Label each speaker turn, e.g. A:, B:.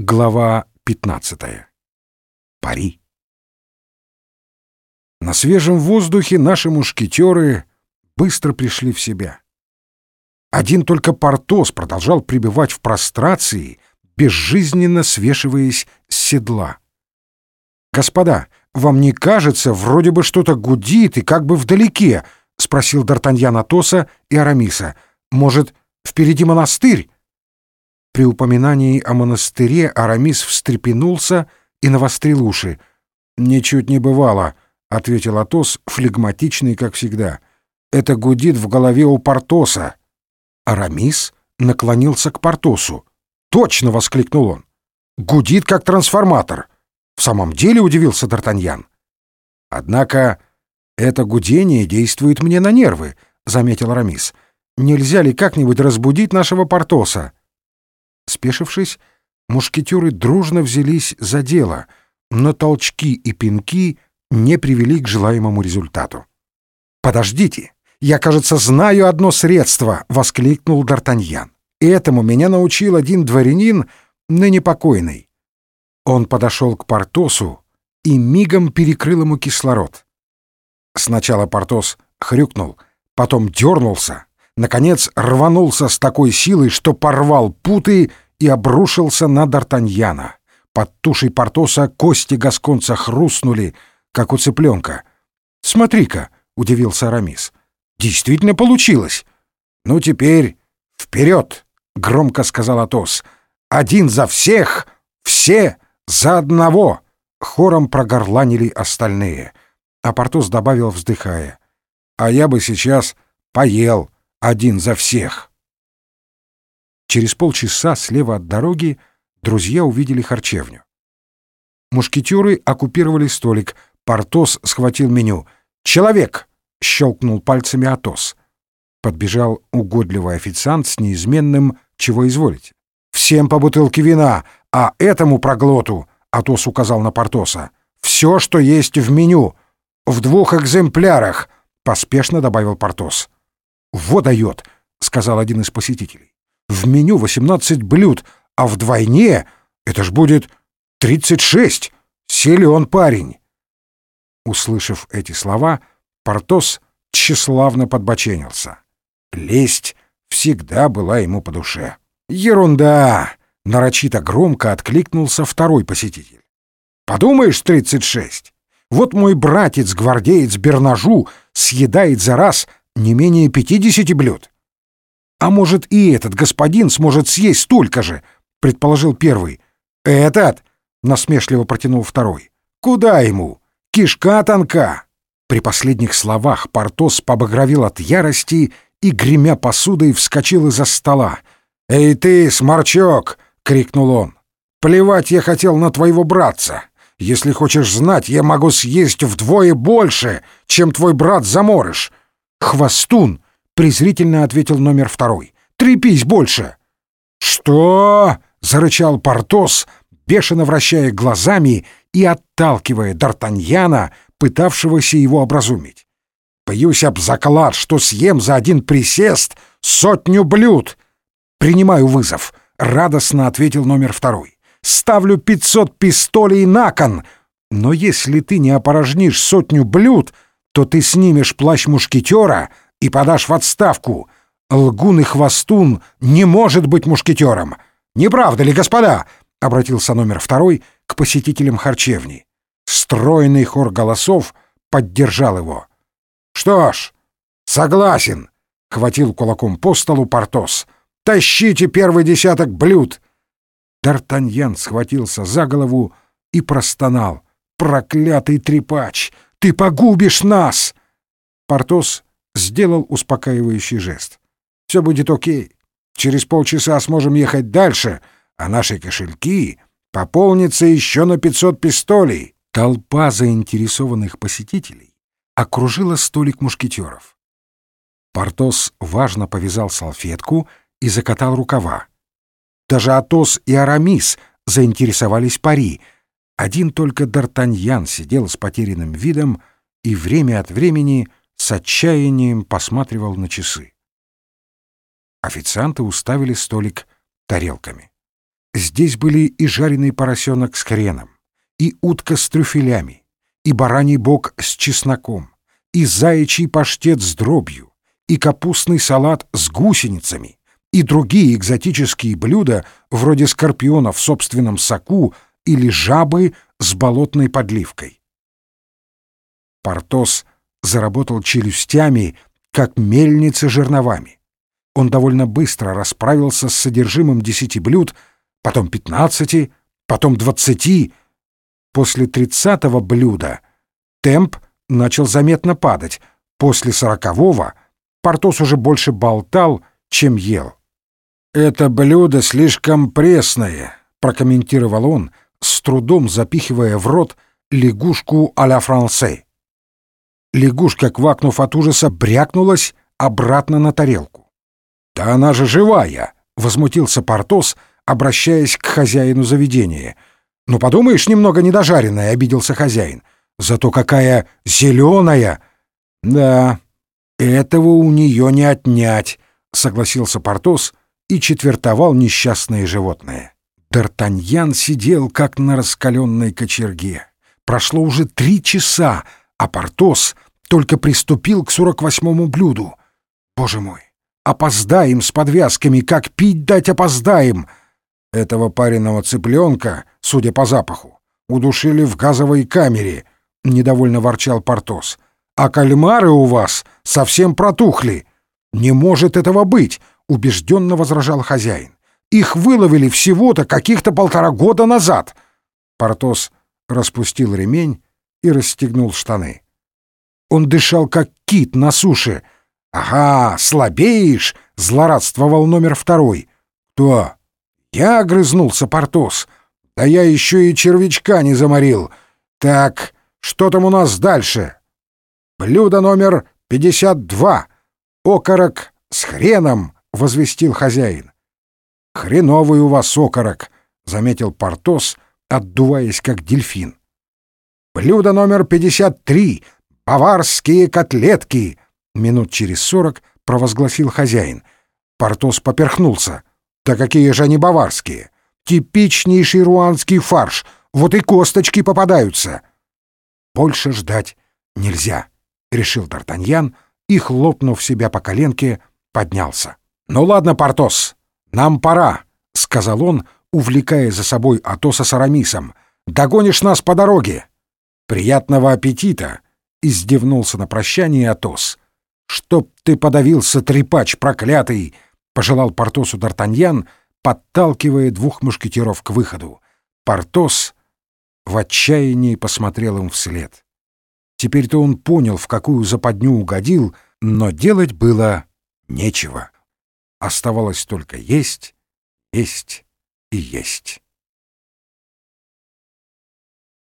A: Глава 15. Пари. На свежем воздухе наши мушкетеры быстро пришли в себя. Один только Портос продолжал пребывать в прострации, безжизненно свешиваясь с седла. «Господа, вам не кажется, вроде бы что-то гудит и как бы вдалеке?» — спросил Д'Артаньян Атоса и Арамиса. «Может, впереди монастырь?» При упоминании о монастыре Арамис встрепенулся и навострил уши. «Ничуть не бывало», — ответил Атос, флегматичный, как всегда. «Это гудит в голове у Портоса». Арамис наклонился к Портосу. «Точно!» — воскликнул он. «Гудит, как трансформатор!» «В самом деле?» — удивился Д'Артаньян. «Однако это гудение действует мне на нервы», — заметил Арамис. «Нельзя ли как-нибудь разбудить нашего Портоса?» Спешившись, мушкетеры дружно взялись за дело, но толчки и пинки не привели к желаемому результату. «Подождите, я, кажется, знаю одно средство!» — воскликнул Д'Артаньян. «Этому меня научил один дворянин, ныне покойный». Он подошел к Портосу и мигом перекрыл ему кислород. Сначала Портос хрюкнул, потом дернулся, наконец рванулся с такой силой, что порвал путы и обрушился на Д'Артаньяна. Под тушей Портоса кости гасконца хрустнули, как у цыпленка. «Смотри-ка!» — удивился Арамис. «Действительно получилось!» «Ну, теперь вперед!» — громко сказал Атос. «Один за всех! Все за одного!» Хором прогорланили остальные. А Портос добавил, вздыхая. «А я бы сейчас поел!» Один за всех. Через полчаса слева от дороги друзья увидели харчевню. Мушкетеры оккупировали столик. Портос схватил меню. «Человек!» — щелкнул пальцами Атос. Подбежал угодливый официант с неизменным «Чего изволите?» «Всем по бутылке вина, а этому проглоту!» — Атос указал на Портоса. «Все, что есть в меню. В двух экземплярах!» — поспешно добавил Портос. «Во дает», — сказал один из посетителей. «В меню 18 блюд, а вдвойне это ж будет 36. Силен парень». Услышав эти слова, Портос тщеславно подбоченился. Лесть всегда была ему по душе. «Ерунда!» — нарочито громко откликнулся второй посетитель. «Подумаешь, 36! Вот мой братец-гвардеец Бернажу съедает за раз не менее пятидесяти блюд. А может, и этот господин сможет съесть столько же, предположил первый. Этот, насмешливо протянул второй. Куда ему? Кишка тонка. При последних словах Портос побагровил от ярости и, гремя посудой, вскочил из-за стола. «Эй ты, сморчок!» — крикнул он. «Плевать я хотел на твоего братца. Если хочешь знать, я могу съесть вдвое больше, чем твой брат-заморыш. «Хвостун!» — презрительно ответил номер второй. «Трепись больше!» «Что?» — зарычал Портос, бешено вращая глазами и отталкивая Д'Артаньяна, пытавшегося его образумить. «Боюсь об заклад, что съем за один присест сотню блюд!» «Принимаю вызов», — радостно ответил номер второй. «Ставлю пятьсот пистолей на кон, но если ты не опорожнишь сотню блюд, то ты снимешь плащ мушкетера и подашь в отставку. Лгун и хвостун не может быть мушкетером. Не правда ли, господа?» — обратился номер второй к посетителям харчевни. Стройный хор голосов поддержал его. «Что ж, согласен», — хватил кулаком по столу Портос. «Тащите первый десяток блюд!» Д'Артаньян схватился за голову и простонал. «Проклятый трепач! Ты погубишь нас!» Портос сделал успокаивающий жест. «Все будет окей. Через полчаса сможем ехать дальше, а наши кошельки пополнятся еще на пятьсот пистолей». Толпа заинтересованных посетителей окружила столик мушкетеров. Портос важно повязал салфетку и закатал рукава. Даже Атос и Арамис заинтересовались пари — один только Д'Артаньян сидел с потерянным видом и время от времени с отчаянием посматривал на часы. Официанты уставили столик тарелками. Здесь были и жареный поросенок с хреном, и утка с трюфелями, и бараний бок с чесноком, и заячий паштет с дробью, и капустный салат с гусеницами, и другие экзотические блюда, вроде скорпиона в собственном соку или жабы с болотной подливкой. Портос заработал челюстями, как мельница жерновами. Он довольно быстро расправился с содержимым десяти блюд, потом пятнадцати, потом двадцати. После тридцатого блюда темп начал заметно падать. После сорокового Портос уже больше болтал, чем ел. «Это блюдо слишком пресное», — прокомментировал он, с трудом запихивая в рот лягушку а-ля франце. Лягушка, квакнув от ужаса, брякнулась обратно на тарелку. «Да она же живая!» — возмутился Портос, обращаясь к хозяину заведения. «Ну, подумаешь, немного недожаренная», — обиделся хозяин. «Зато какая зеленая!» «Да, этого у нее не отнять», — согласился Портос и четвертовал несчастное животное. Д'Артаньян сидел, как на раскаленной кочерге. Прошло уже три часа, а Портос только приступил к сорок восьмому блюду. Боже мой, опоздаем с подвязками, как пить дать опоздаем. Этого пареного цыпленка, судя по запаху, удушили в газовой камере, — недовольно ворчал Портос. А кальмары у вас совсем протухли. Не может этого быть, — убежденно возражал хозяин. Их выловили всего-то каких-то полтора года назад. Портос распустил ремень и расстегнул штаны. Он дышал, как кит на суше. «Ага, слабеешь!» — злорадствовал номер второй. «Кто?» «Я», — огрызнулся Портос. «Да я еще и червячка не заморил. Так, что там у нас дальше?» «Блюдо номер пятьдесят два. Окорок с хреном», — возвестил хозяин. «Хреновый у вас окорок», — заметил Портос, отдуваясь как дельфин. «Блюдо номер пятьдесят три. «Баварские котлетки!» — минут через сорок провозгласил хозяин. Портос поперхнулся. «Да какие же они баварские! Типичнейший руанский фарш! Вот и косточки попадаются!» «Больше ждать нельзя», — решил Д'Артаньян и, хлопнув себя по коленке, поднялся. «Ну ладно, Портос, нам пора», — сказал он, увлекая за собой Атоса с Арамисом. «Догонишь нас по дороге!» «Приятного аппетита!» издевнулся на прощание Атос. «Чтоб ты подавился, трепач проклятый!» — пожелал Портосу Д'Артаньян, подталкивая двух мушкетеров к выходу. Портос в отчаянии посмотрел им вслед. Теперь-то он понял, в какую западню угодил, но делать было нечего. Оставалось только есть, есть и есть.